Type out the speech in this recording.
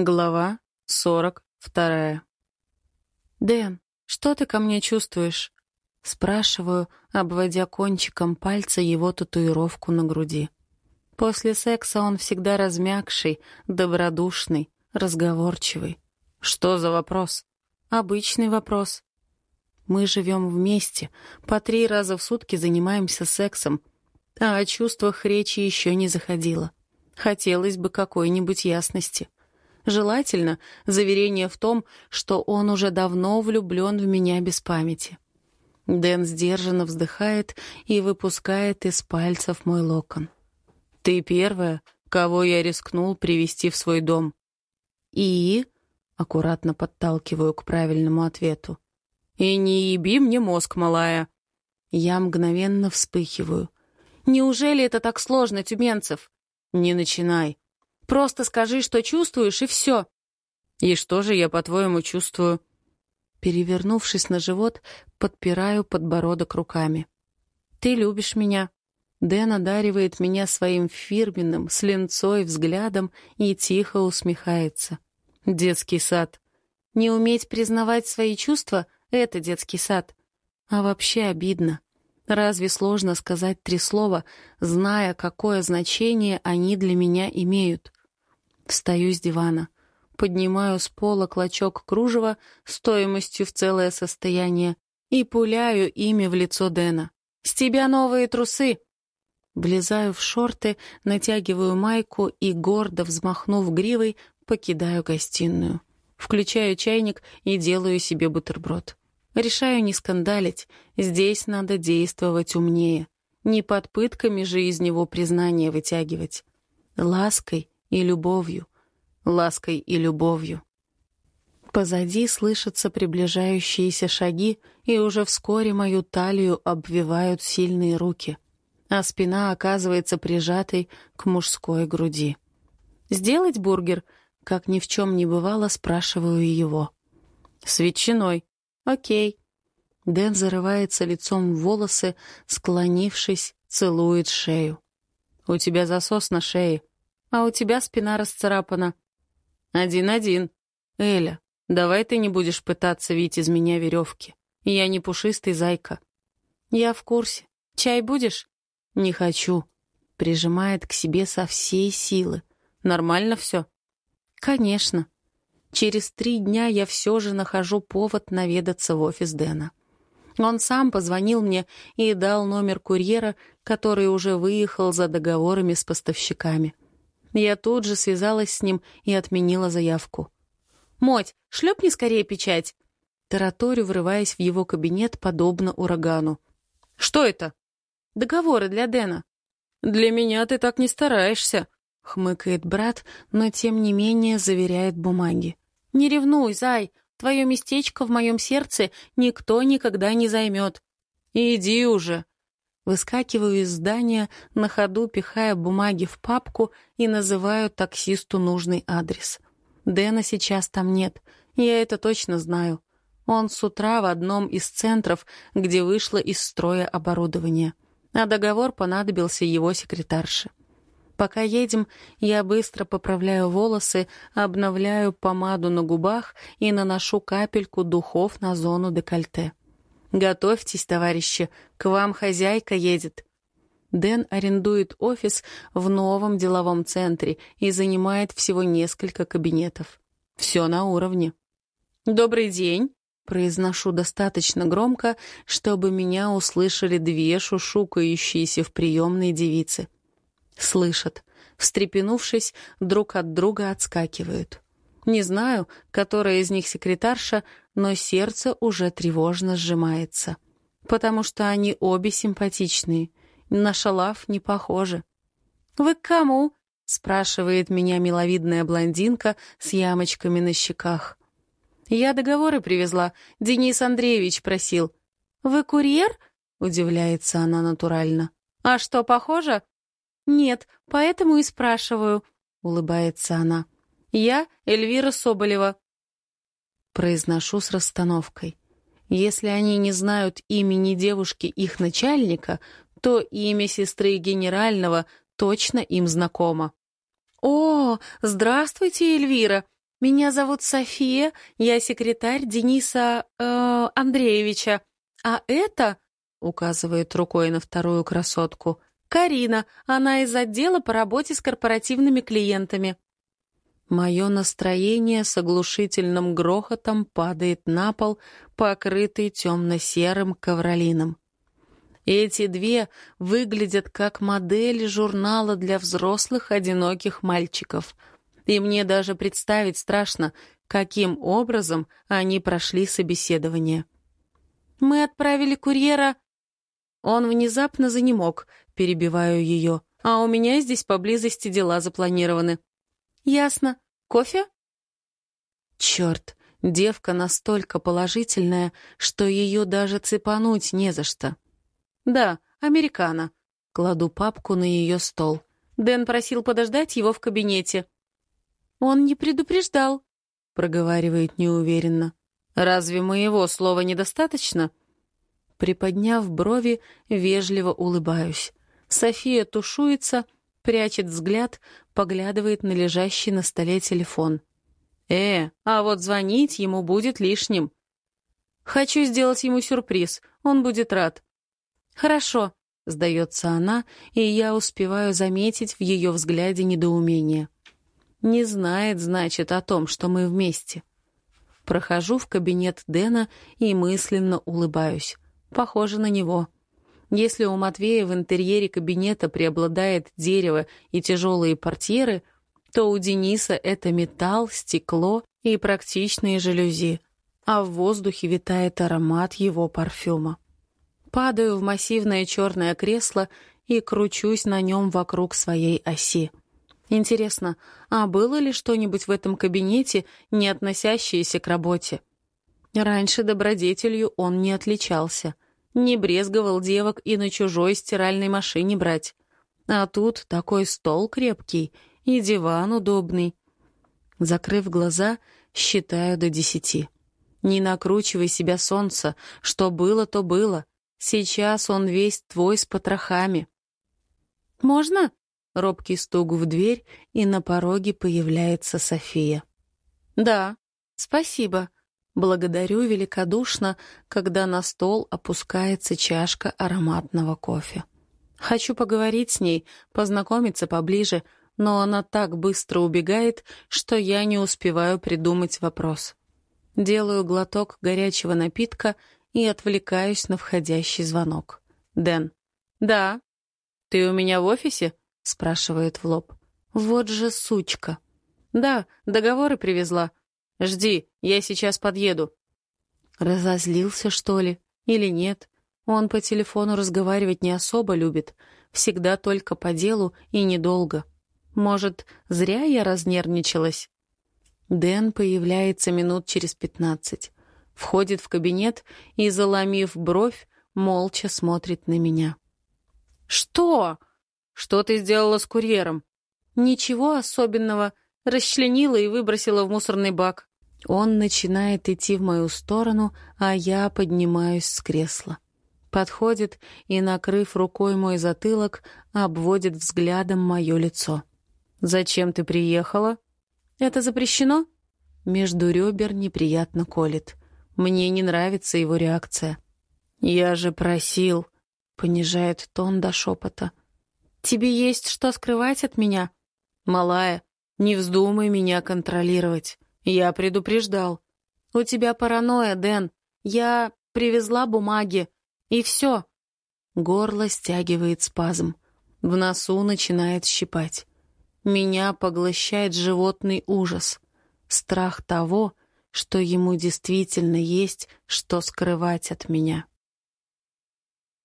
Глава сорок вторая. «Дэн, что ты ко мне чувствуешь?» Спрашиваю, обводя кончиком пальца его татуировку на груди. После секса он всегда размягший, добродушный, разговорчивый. «Что за вопрос?» «Обычный вопрос. Мы живем вместе, по три раза в сутки занимаемся сексом, а о чувствах речи еще не заходило. Хотелось бы какой-нибудь ясности». Желательно заверение в том, что он уже давно влюблен в меня без памяти. Дэн сдержанно вздыхает и выпускает из пальцев мой локон. «Ты первая, кого я рискнул привести в свой дом». «И?» — аккуратно подталкиваю к правильному ответу. «И не еби мне мозг, малая». Я мгновенно вспыхиваю. «Неужели это так сложно, Тюменцев?» «Не начинай. Просто скажи, что чувствуешь, и все». «И что же я, по-твоему, чувствую?» Перевернувшись на живот, подпираю подбородок руками. «Ты любишь меня». Дэн одаривает меня своим фирменным, с ленцой взглядом и тихо усмехается. «Детский сад». Не уметь признавать свои чувства — это детский сад. А вообще обидно. Разве сложно сказать три слова, зная, какое значение они для меня имеют? Встаю с дивана, поднимаю с пола клочок кружева стоимостью в целое состояние и пуляю ими в лицо Дэна. «С тебя новые трусы!» Влезаю в шорты, натягиваю майку и, гордо взмахнув гривой, покидаю гостиную. Включаю чайник и делаю себе бутерброд. Решаю не скандалить. Здесь надо действовать умнее. Не под пытками же из него признание вытягивать. Лаской и любовью, лаской и любовью. Позади слышатся приближающиеся шаги, и уже вскоре мою талию обвивают сильные руки, а спина оказывается прижатой к мужской груди. «Сделать бургер?» — как ни в чем не бывало, спрашиваю его. «С ветчиной». «Окей». Дэн зарывается лицом в волосы, склонившись, целует шею. «У тебя засос на шее а у тебя спина расцарапана». «Один-один. Эля, давай ты не будешь пытаться вить из меня веревки. Я не пушистый зайка». «Я в курсе. Чай будешь?» «Не хочу». Прижимает к себе со всей силы. «Нормально все?» «Конечно». Через три дня я все же нахожу повод наведаться в офис Дэна. Он сам позвонил мне и дал номер курьера, который уже выехал за договорами с поставщиками. Я тут же связалась с ним и отменила заявку. «Моть, шлепни скорее печать!» Тараторю, врываясь в его кабинет, подобно урагану. «Что это?» «Договоры для Дэна». «Для меня ты так не стараешься», — хмыкает брат, но тем не менее заверяет бумаги. «Не ревнуй, зай, твое местечко в моем сердце никто никогда не займет». «Иди уже», Выскакиваю из здания, на ходу пихая бумаги в папку и называю таксисту нужный адрес. Дэна сейчас там нет, я это точно знаю. Он с утра в одном из центров, где вышло из строя оборудование. А договор понадобился его секретарше. Пока едем, я быстро поправляю волосы, обновляю помаду на губах и наношу капельку духов на зону декольте. «Готовьтесь, товарищи, к вам хозяйка едет». Дэн арендует офис в новом деловом центре и занимает всего несколько кабинетов. Все на уровне. «Добрый день», — произношу достаточно громко, чтобы меня услышали две шушукающиеся в приемной девицы. Слышат. Встрепенувшись, друг от друга отскакивают. Не знаю, которая из них секретарша, но сердце уже тревожно сжимается. Потому что они обе симпатичные. На шалав не похожи. «Вы к кому?» — спрашивает меня миловидная блондинка с ямочками на щеках. «Я договоры привезла. Денис Андреевич просил». «Вы курьер?» — удивляется она натурально. «А что, похоже?» «Нет, поэтому и спрашиваю», — улыбается она. «Я Эльвира Соболева, Произношу с расстановкой. Если они не знают имени девушки их начальника, то имя сестры генерального точно им знакомо. «О, здравствуйте, Эльвира!» Меня зовут София, я секретарь Дениса э, Андреевича. А это, указывает рукой на вторую красотку, Карина, она из отдела по работе с корпоративными клиентами. Мое настроение с оглушительным грохотом падает на пол, покрытый темно-серым ковролином. Эти две выглядят как модели журнала для взрослых одиноких мальчиков. И мне даже представить страшно, каким образом они прошли собеседование. «Мы отправили курьера...» Он внезапно занемог, перебиваю ее. «А у меня здесь поблизости дела запланированы». «Ясно. Кофе?» Черт, девка настолько положительная, что ее даже цепануть не за что. «Да, американо». Кладу папку на ее стол. Дэн просил подождать его в кабинете. «Он не предупреждал», — проговаривает неуверенно. «Разве моего слова недостаточно?» Приподняв брови, вежливо улыбаюсь. София тушуется, прячет взгляд, поглядывает на лежащий на столе телефон. «Э, а вот звонить ему будет лишним». «Хочу сделать ему сюрприз, он будет рад. «Хорошо», — сдается она, и я успеваю заметить в ее взгляде недоумение. Не знает, значит, о том, что мы вместе. Прохожу в кабинет Дэна и мысленно улыбаюсь. Похоже на него. Если у Матвея в интерьере кабинета преобладает дерево и тяжелые портьеры, то у Дениса это металл, стекло и практичные жалюзи, а в воздухе витает аромат его парфюма. Падаю в массивное черное кресло и кручусь на нем вокруг своей оси. Интересно, а было ли что-нибудь в этом кабинете, не относящееся к работе? Раньше добродетелью он не отличался. Не брезговал девок и на чужой стиральной машине брать. А тут такой стол крепкий и диван удобный. Закрыв глаза, считаю до десяти. Не накручивай себя солнце, что было, то было. Сейчас он весь твой с потрохами. «Можно?» — робкий стук в дверь, и на пороге появляется София. «Да, спасибо», Благодарю великодушно, когда на стол опускается чашка ароматного кофе. Хочу поговорить с ней, познакомиться поближе, но она так быстро убегает, что я не успеваю придумать вопрос. Делаю глоток горячего напитка и отвлекаюсь на входящий звонок. Дэн. «Да». «Ты у меня в офисе?» — спрашивает в лоб. «Вот же сучка». «Да, договоры привезла. Жди, я сейчас подъеду». Разозлился, что ли? Или нет? Он по телефону разговаривать не особо любит. Всегда только по делу и недолго. Может, зря я разнервничалась? Дэн появляется минут через пятнадцать входит в кабинет и, заломив бровь, молча смотрит на меня. «Что? Что ты сделала с курьером?» «Ничего особенного. Расчленила и выбросила в мусорный бак». Он начинает идти в мою сторону, а я поднимаюсь с кресла. Подходит и, накрыв рукой мой затылок, обводит взглядом мое лицо. «Зачем ты приехала?» «Это запрещено?» Между ребер неприятно колет. Мне не нравится его реакция. «Я же просил», — понижает тон до шепота. «Тебе есть что скрывать от меня?» «Малая, не вздумай меня контролировать. Я предупреждал». «У тебя паранойя, Дэн. Я привезла бумаги. И все». Горло стягивает спазм. В носу начинает щипать. Меня поглощает животный ужас. Страх того, что ему действительно есть что скрывать от меня.